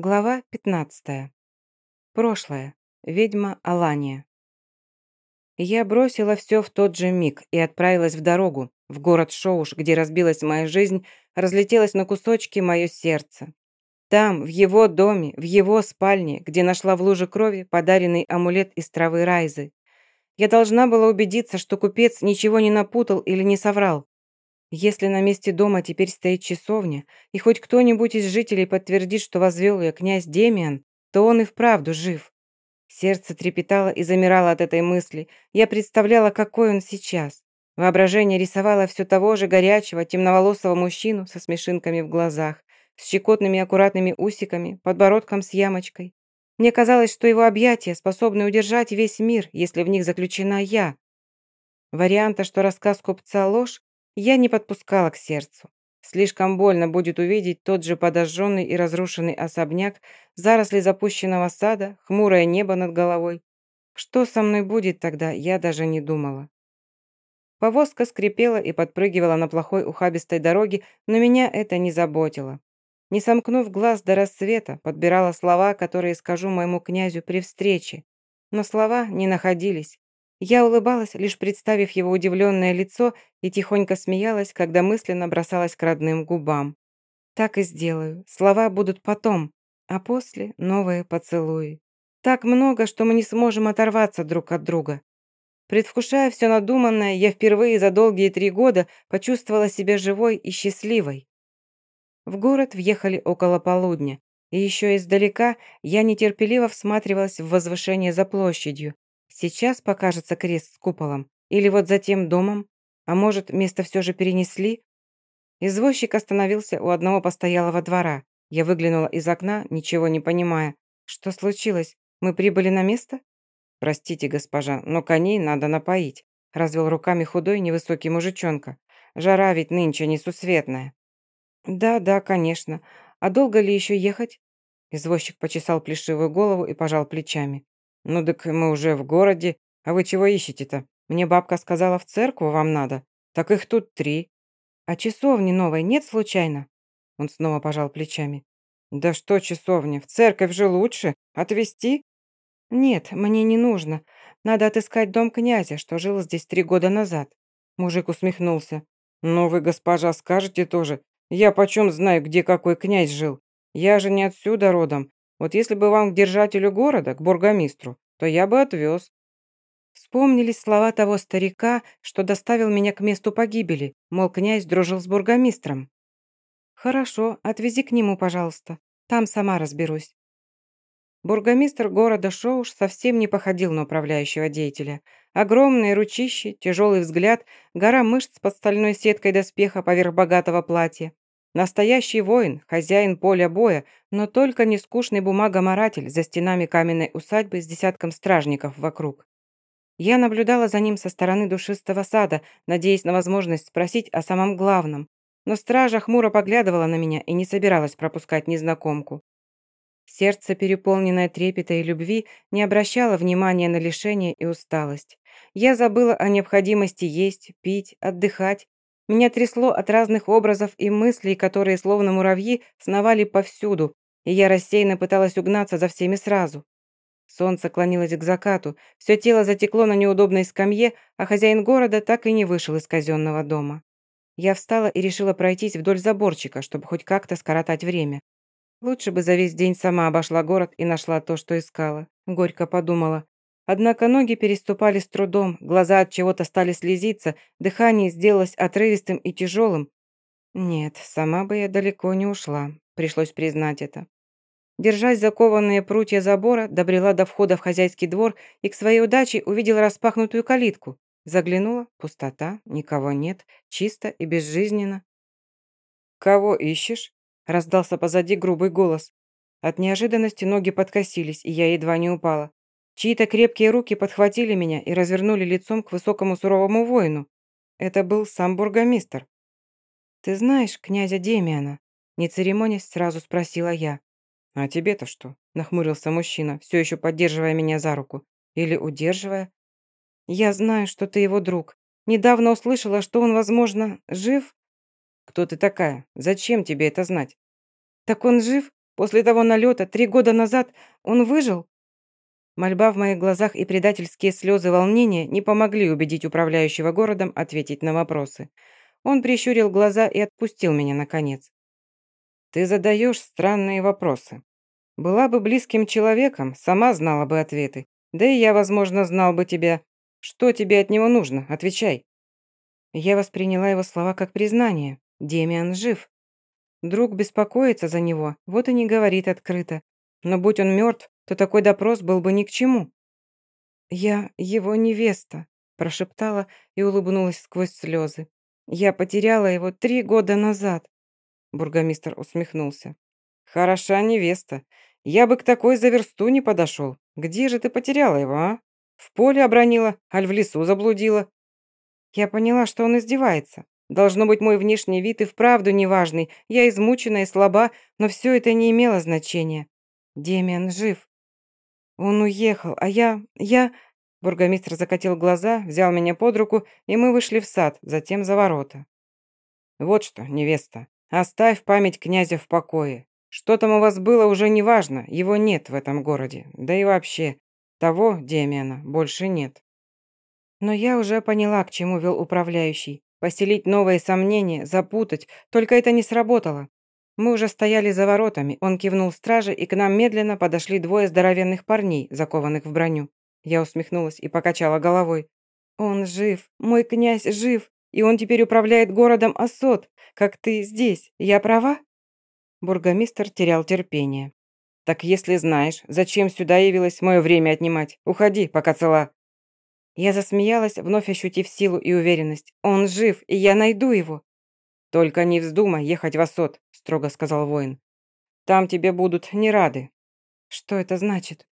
Глава 15. Прошлое. Ведьма Алания. Я бросила все в тот же миг и отправилась в дорогу, в город Шоуш, где разбилась моя жизнь, разлетелось на кусочки мое сердце. Там, в его доме, в его спальне, где нашла в луже крови подаренный амулет из травы Райзы. Я должна была убедиться, что купец ничего не напутал или не соврал. Если на месте дома теперь стоит часовня, и хоть кто-нибудь из жителей подтвердит, что возвел ее князь Демиан, то он и вправду жив. Сердце трепетало и замирало от этой мысли. Я представляла, какой он сейчас. Воображение рисовало все того же горячего, темноволосого мужчину со смешинками в глазах, с щекотными аккуратными усиками, подбородком с ямочкой. Мне казалось, что его объятия способны удержать весь мир, если в них заключена я. Варианта, что рассказ купца ложь, я не подпускала к сердцу. Слишком больно будет увидеть тот же подожженный и разрушенный особняк, заросли запущенного сада, хмурое небо над головой. Что со мной будет тогда, я даже не думала. Повозка скрипела и подпрыгивала на плохой ухабистой дороге, но меня это не заботило. Не сомкнув глаз до рассвета, подбирала слова, которые скажу моему князю при встрече. Но слова не находились. Я улыбалась, лишь представив его удивленное лицо, и тихонько смеялась, когда мысленно бросалась к родным губам. Так и сделаю. Слова будут потом, а после новые поцелуи. Так много, что мы не сможем оторваться друг от друга. Предвкушая все надуманное, я впервые за долгие три года почувствовала себя живой и счастливой. В город въехали около полудня, и еще издалека я нетерпеливо всматривалась в возвышение за площадью, Сейчас покажется крест с куполом. Или вот за тем домом. А может, место все же перенесли? Извозчик остановился у одного постоялого двора. Я выглянула из окна, ничего не понимая. Что случилось? Мы прибыли на место? Простите, госпожа, но коней надо напоить. Развел руками худой невысокий мужичонка. Жара ведь нынче несусветная. Да, да, конечно. А долго ли еще ехать? Извозчик почесал плешивую голову и пожал плечами. «Ну так мы уже в городе. А вы чего ищете-то? Мне бабка сказала, в церковь вам надо. Так их тут три». «А часовни новой нет случайно?» Он снова пожал плечами. «Да что часовня? В церковь же лучше. Отвезти?» «Нет, мне не нужно. Надо отыскать дом князя, что жил здесь три года назад». Мужик усмехнулся. «Ну вы, госпожа, скажете тоже. Я почем знаю, где какой князь жил? Я же не отсюда родом. Вот если бы вам к держателю города, к бургомистру, то я бы отвез». Вспомнились слова того старика, что доставил меня к месту погибели, мол, князь дружил с бургомистром. «Хорошо, отвези к нему, пожалуйста. Там сама разберусь». Бургомистр города Шоуш совсем не походил на управляющего деятеля. Огромные ручищи, тяжелый взгляд, гора мышц под стальной сеткой доспеха поверх богатого платья. Настоящий воин, хозяин поля боя, но только не скучный бумагоморатель за стенами каменной усадьбы с десятком стражников вокруг. Я наблюдала за ним со стороны душистого сада, надеясь на возможность спросить о самом главном, но стража хмуро поглядывала на меня и не собиралась пропускать незнакомку. Сердце, переполненное трепета и любви, не обращало внимания на лишение и усталость. Я забыла о необходимости есть, пить, отдыхать меня трясло от разных образов и мыслей, которые, словно муравьи, сновали повсюду, и я рассеянно пыталась угнаться за всеми сразу. Солнце клонилось к закату, все тело затекло на неудобной скамье, а хозяин города так и не вышел из казенного дома. Я встала и решила пройтись вдоль заборчика, чтобы хоть как-то скоротать время. Лучше бы за весь день сама обошла город и нашла то, что искала. Горько подумала. Однако ноги переступали с трудом, глаза от чего-то стали слезиться, дыхание сделалось отрывистым и тяжелым. Нет, сама бы я далеко не ушла, пришлось признать это. Держась за кованые прутья забора, добрела до входа в хозяйский двор и к своей удаче увидела распахнутую калитку. Заглянула, пустота, никого нет, чисто и безжизненно. «Кого ищешь?» – раздался позади грубый голос. От неожиданности ноги подкосились, и я едва не упала. Чьи-то крепкие руки подхватили меня и развернули лицом к высокому суровому воину. Это был сам бургомистр. «Ты знаешь князя Демиана?» Не церемонясь, сразу спросила я. «А тебе-то что?» – нахмурился мужчина, все еще поддерживая меня за руку. Или удерживая. «Я знаю, что ты его друг. Недавно услышала, что он, возможно, жив?» «Кто ты такая? Зачем тебе это знать?» «Так он жив? После того налета три года назад он выжил?» Мольба в моих глазах и предательские слезы волнения не помогли убедить управляющего городом ответить на вопросы. Он прищурил глаза и отпустил меня наконец. «Ты задаешь странные вопросы. Была бы близким человеком, сама знала бы ответы. Да и я, возможно, знал бы тебя. Что тебе от него нужно? Отвечай». Я восприняла его слова как признание. Демиан жив. Друг беспокоится за него, вот и не говорит открыто. Но будь он мертв, то такой допрос был бы ни к чему. «Я его невеста», – прошептала и улыбнулась сквозь слезы. «Я потеряла его три года назад», – бургомистр усмехнулся. «Хороша невеста. Я бы к такой за версту не подошел. Где же ты потеряла его, а? В поле обронила, аль в лесу заблудила?» Я поняла, что он издевается. Должно быть, мой внешний вид и вправду неважный. Я измучена и слаба, но все это не имело значения. Демиан жив. Он уехал, а я... я...» Бургомистр закатил глаза, взял меня под руку, и мы вышли в сад, затем за ворота. «Вот что, невеста, оставь память князя в покое. Что там у вас было, уже не важно, его нет в этом городе. Да и вообще, того Демиана больше нет». Но я уже поняла, к чему вел управляющий. Поселить новые сомнения, запутать, только это не сработало. Мы уже стояли за воротами, он кивнул страже, и к нам медленно подошли двое здоровенных парней, закованных в броню. Я усмехнулась и покачала головой. «Он жив, мой князь жив, и он теперь управляет городом Осот, как ты здесь. Я права?» Бургомистр терял терпение. «Так если знаешь, зачем сюда явилась мое время отнимать? Уходи, пока цела». Я засмеялась, вновь ощутив силу и уверенность. «Он жив, и я найду его. «Только не вздумай ехать в Осот», – строго сказал воин. «Там тебе будут не рады». «Что это значит?»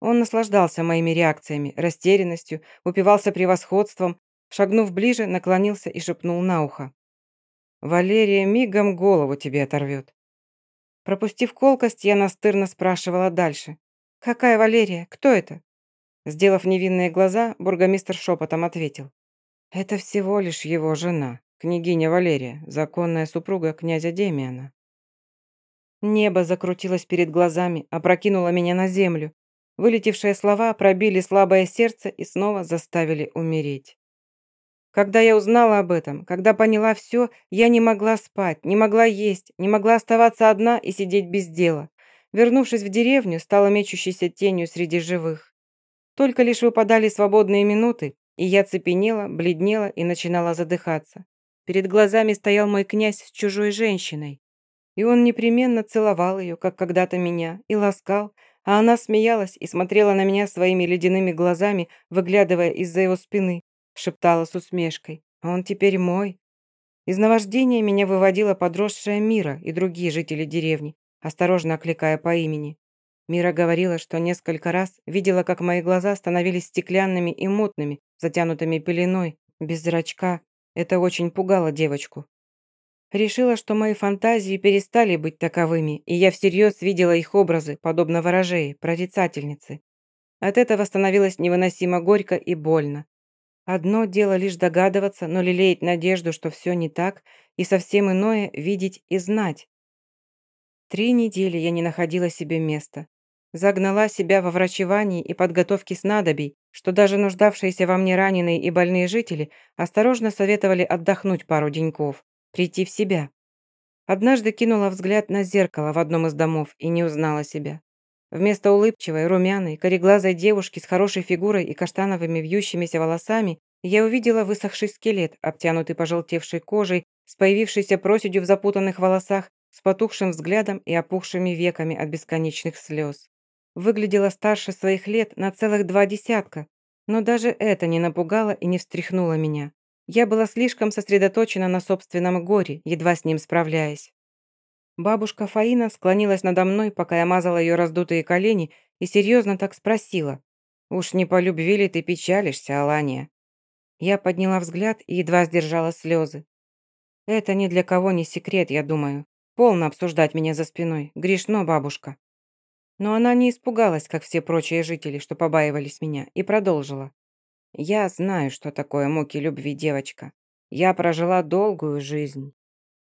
Он наслаждался моими реакциями, растерянностью, упивался превосходством, шагнув ближе, наклонился и шепнул на ухо. «Валерия мигом голову тебе оторвет». Пропустив колкость, я настырно спрашивала дальше. «Какая Валерия? Кто это?» Сделав невинные глаза, бургомистр шепотом ответил. «Это всего лишь его жена». Княгиня Валерия, законная супруга князя Демиана. Небо закрутилось перед глазами, опрокинуло меня на землю. Вылетевшие слова пробили слабое сердце и снова заставили умереть. Когда я узнала об этом, когда поняла все, я не могла спать, не могла есть, не могла оставаться одна и сидеть без дела. Вернувшись в деревню, стала мечущейся тенью среди живых. Только лишь выпадали свободные минуты, и я цепенела, бледнела и начинала задыхаться. Перед глазами стоял мой князь с чужой женщиной. И он непременно целовал ее, как когда-то меня, и ласкал, а она смеялась и смотрела на меня своими ледяными глазами, выглядывая из-за его спины, шептала с усмешкой. «А «Он теперь мой». Из наваждения меня выводила подросшая Мира и другие жители деревни, осторожно окликая по имени. Мира говорила, что несколько раз видела, как мои глаза становились стеклянными и мутными, затянутыми пеленой, без зрачка, это очень пугало девочку. Решила, что мои фантазии перестали быть таковыми, и я всерьез видела их образы, подобно ворожее, прорицательнице. От этого становилось невыносимо горько и больно. Одно дело лишь догадываться, но лелеять надежду, что все не так, и совсем иное – видеть и знать. Три недели я не находила себе места. Загнала себя во врачевании и подготовке снадобий, что даже нуждавшиеся во мне раненые и больные жители осторожно советовали отдохнуть пару деньков, прийти в себя. Однажды кинула взгляд на зеркало в одном из домов и не узнала себя. Вместо улыбчивой, румяной, кореглазой девушки с хорошей фигурой и каштановыми вьющимися волосами я увидела высохший скелет, обтянутый пожелтевшей кожей, с появившейся проседью в запутанных волосах, с потухшим взглядом и опухшими веками от бесконечных слез. Выглядела старше своих лет на целых два десятка, но даже это не напугало и не встряхнуло меня. Я была слишком сосредоточена на собственном горе, едва с ним справляясь. Бабушка Фаина склонилась надо мной, пока я мазала ее раздутые колени, и серьезно так спросила. «Уж не по ты печалишься, Алания?» Я подняла взгляд и едва сдержала слезы. «Это ни для кого не секрет, я думаю. Полно обсуждать меня за спиной. Грешно, бабушка». Но она не испугалась, как все прочие жители, что побаивались меня, и продолжила. «Я знаю, что такое муки любви, девочка. Я прожила долгую жизнь.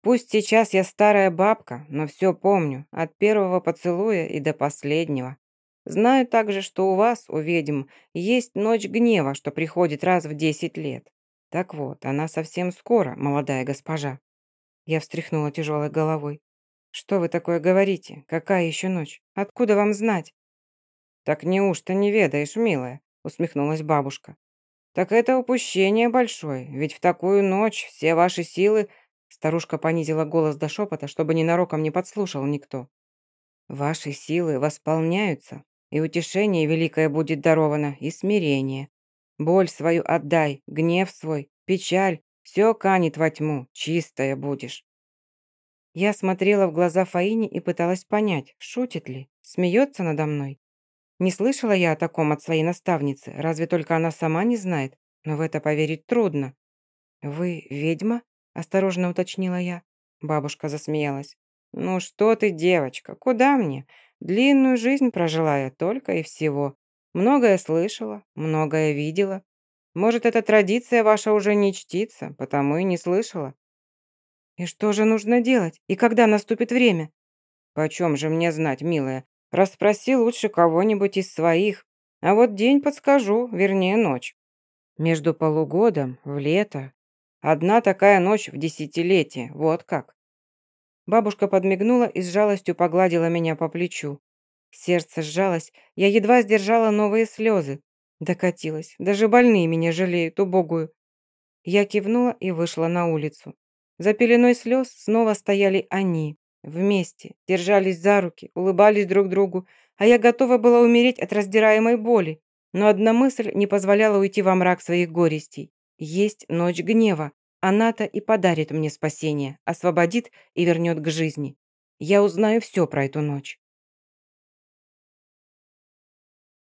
Пусть сейчас я старая бабка, но все помню, от первого поцелуя и до последнего. Знаю также, что у вас, у ведьм, есть ночь гнева, что приходит раз в десять лет. Так вот, она совсем скоро, молодая госпожа». Я встряхнула тяжелой головой. «Что вы такое говорите? Какая еще ночь? Откуда вам знать?» «Так неужто не ведаешь, милая?» усмехнулась бабушка. «Так это упущение большое, ведь в такую ночь все ваши силы...» Старушка понизила голос до шепота, чтобы ненароком не подслушал никто. «Ваши силы восполняются, и утешение великое будет даровано, и смирение. Боль свою отдай, гнев свой, печаль, все канет во тьму, чистая будешь». Я смотрела в глаза Фаине и пыталась понять, шутит ли, смеется надо мной. Не слышала я о таком от своей наставницы, разве только она сама не знает, но в это поверить трудно. «Вы ведьма?» – осторожно уточнила я. Бабушка засмеялась. «Ну что ты, девочка, куда мне? Длинную жизнь прожила я только и всего. Многое слышала, многое видела. Может, эта традиция ваша уже не чтится, потому и не слышала». «И что же нужно делать? И когда наступит время?» «Почем же мне знать, милая? Расспроси лучше кого-нибудь из своих. А вот день подскажу, вернее ночь. Между полугодом, в лето. Одна такая ночь в десятилетие, вот как. Бабушка подмигнула и с жалостью погладила меня по плечу. Сердце сжалось, я едва сдержала новые слезы. Докатилась, даже больные меня жалеют, убогую. Я кивнула и вышла на улицу. За пеленой слез снова стояли они, Вместе, держались за руки, улыбались друг другу, а я готова была умереть от раздираемой боли. Но одна мысль не позволяла уйти во мрак своих горестей. Есть ночь гнева. Она-то и подарит мне спасение, освободит и вернет к жизни. Я узнаю все про эту ночь.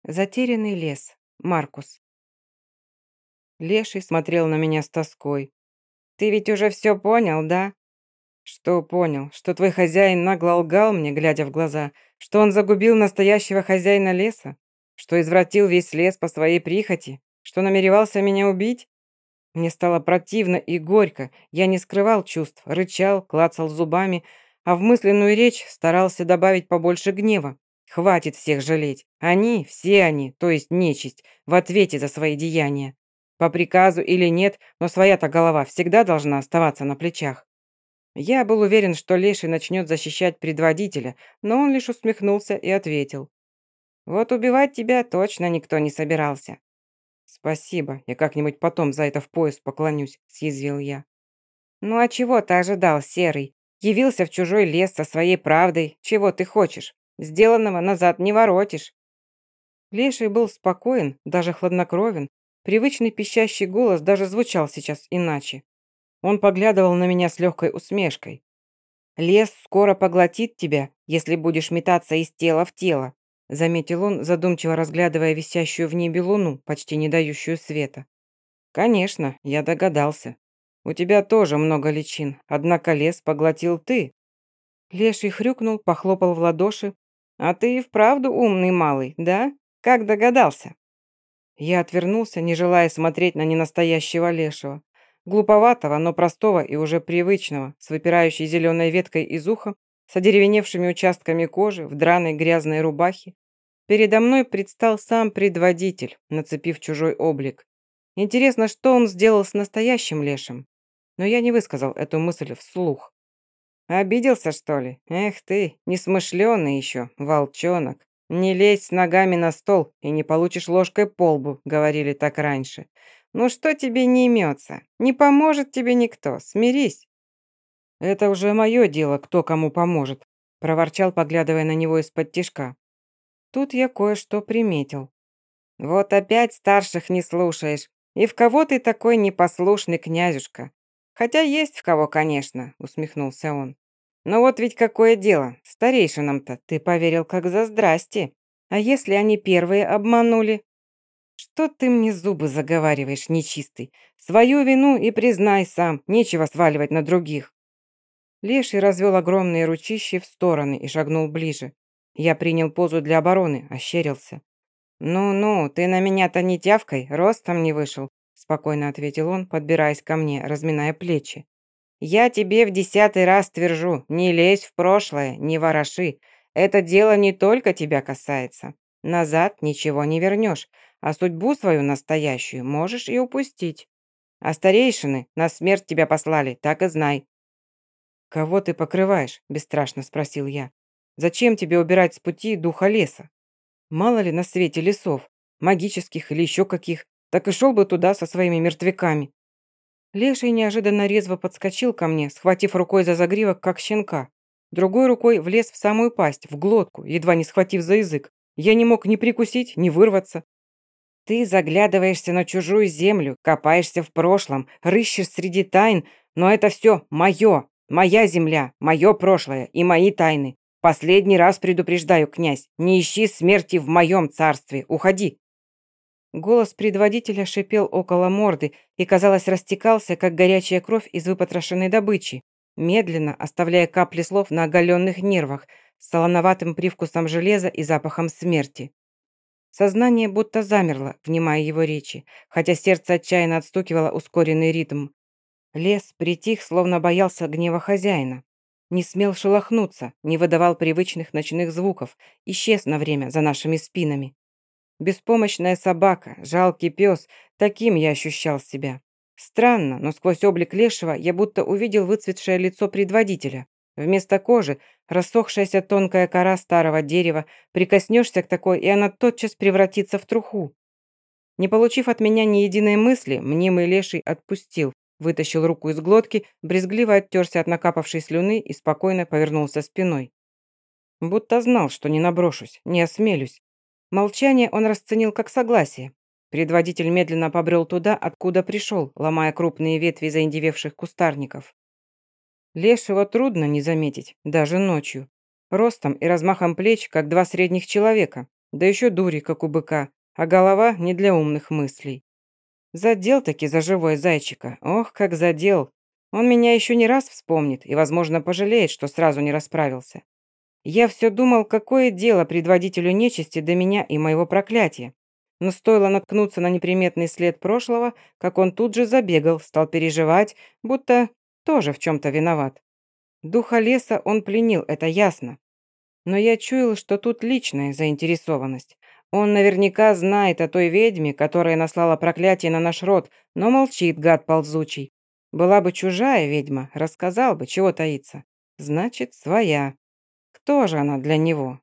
Затерянный лес. Маркус. Леший смотрел на меня с тоской. «Ты ведь уже все понял, да?» «Что понял? Что твой хозяин нагло лгал мне, глядя в глаза? Что он загубил настоящего хозяина леса? Что извратил весь лес по своей прихоти? Что намеревался меня убить?» Мне стало противно и горько. Я не скрывал чувств, рычал, клацал зубами, а в мысленную речь старался добавить побольше гнева. Хватит всех жалеть. Они, все они, то есть нечисть, в ответе за свои деяния. По приказу или нет, но своя-то голова всегда должна оставаться на плечах. Я был уверен, что Леший начнет защищать предводителя, но он лишь усмехнулся и ответил. «Вот убивать тебя точно никто не собирался». «Спасибо, я как-нибудь потом за это в пояс поклонюсь», – съязвил я. «Ну а чего ты ожидал, Серый? Явился в чужой лес со своей правдой. Чего ты хочешь? Сделанного назад не воротишь». Леший был спокоен, даже хладнокровен. Привычный пищащий голос даже звучал сейчас иначе. Он поглядывал на меня с легкой усмешкой. «Лес скоро поглотит тебя, если будешь метаться из тела в тело», заметил он, задумчиво разглядывая висящую в небе луну, почти не дающую света. «Конечно, я догадался. У тебя тоже много личин, однако лес поглотил ты». Леший хрюкнул, похлопал в ладоши. «А ты и вправду умный малый, да? Как догадался?» Я отвернулся, не желая смотреть на ненастоящего лешего. Глуповатого, но простого и уже привычного, с выпирающей зеленой веткой из уха, с одеревеневшими участками кожи, в драной грязной рубахе. Передо мной предстал сам предводитель, нацепив чужой облик. Интересно, что он сделал с настоящим лешим? Но я не высказал эту мысль вслух. «Обиделся, что ли? Эх ты, несмышленый еще, волчонок. Не лезь с ногами на стол и не получишь ложкой по лбу», говорили так раньше. Ну что тебе не имется? Не поможет тебе никто, смирись». «Это уже мое дело, кто кому поможет», проворчал, поглядывая на него из-под тишка. Тут я кое-что приметил. «Вот опять старших не слушаешь. И в кого ты такой непослушный, князюшка? Хотя есть в кого, конечно», усмехнулся он. «Но вот ведь какое дело, старейшинам-то ты поверил как за здрасте. А если они первые обманули? «Что ты мне зубы заговариваешь, нечистый? Свою вину и признай сам, нечего сваливать на других». Леший развел огромные ручищи в стороны и шагнул ближе. Я принял позу для обороны, ощерился. «Ну-ну, ты на меня-то не тявкой, ростом не вышел», спокойно ответил он, подбираясь ко мне, разминая плечи. Я тебе в десятый раз твержу, не лезь в прошлое, не вороши. Это дело не только тебя касается. Назад ничего не вернешь, а судьбу свою настоящую можешь и упустить. А старейшины на смерть тебя послали, так и знай». «Кого ты покрываешь?» – бесстрашно спросил я. «Зачем тебе убирать с пути духа леса? Мало ли на свете лесов, магических или еще каких, так и шел бы туда со своими мертвяками». Леший неожиданно резво подскочил ко мне, схватив рукой за загривок, как щенка. Другой рукой влез в самую пасть, в глотку, едва не схватив за язык. Я не мог ни прикусить, ни вырваться. Ты заглядываешься на чужую землю, копаешься в прошлом, рыщешь среди тайн, но это все мое, моя земля, мое прошлое и мои тайны. Последний раз предупреждаю, князь, не ищи смерти в моем царстве, уходи. Голос предводителя шипел около морды и, казалось, растекался, как горячая кровь из выпотрошенной добычи, медленно оставляя капли слов на оголенных нервах, с солоноватым привкусом железа и запахом смерти. Сознание будто замерло, внимая его речи, хотя сердце отчаянно отстукивало ускоренный ритм. Лес притих, словно боялся гнева хозяина. Не смел шелохнуться, не выдавал привычных ночных звуков, исчез на время за нашими спинами. Беспомощная собака, жалкий пес, таким я ощущал себя. Странно, но сквозь облик лешего я будто увидел выцветшее лицо предводителя. Вместо кожи рассохшаяся тонкая кора старого дерева, прикоснешься к такой, и она тотчас превратится в труху. Не получив от меня ни единой мысли, мнимый леший отпустил, вытащил руку из глотки, брезгливо оттерся от накапавшей слюны и спокойно повернулся спиной. Будто знал, что не наброшусь, не осмелюсь, Молчание он расценил как согласие. Предводитель медленно побрел туда, откуда пришел, ломая крупные ветви заиндевевших кустарников. Лешего трудно не заметить, даже ночью. Ростом и размахом плеч, как два средних человека, да еще дури, как у быка, а голова не для умных мыслей. Задел таки за живое зайчика, ох, как задел. Он меня еще не раз вспомнит и, возможно, пожалеет, что сразу не расправился. Я все думал, какое дело предводителю нечисти до меня и моего проклятия. Но стоило наткнуться на неприметный след прошлого, как он тут же забегал, стал переживать, будто тоже в чем-то виноват. Духа леса он пленил, это ясно. Но я чуял, что тут личная заинтересованность. Он наверняка знает о той ведьме, которая наслала проклятие на наш род, но молчит, гад ползучий. Была бы чужая ведьма, рассказал бы, чего таится. Значит, своя. Кто же она для него?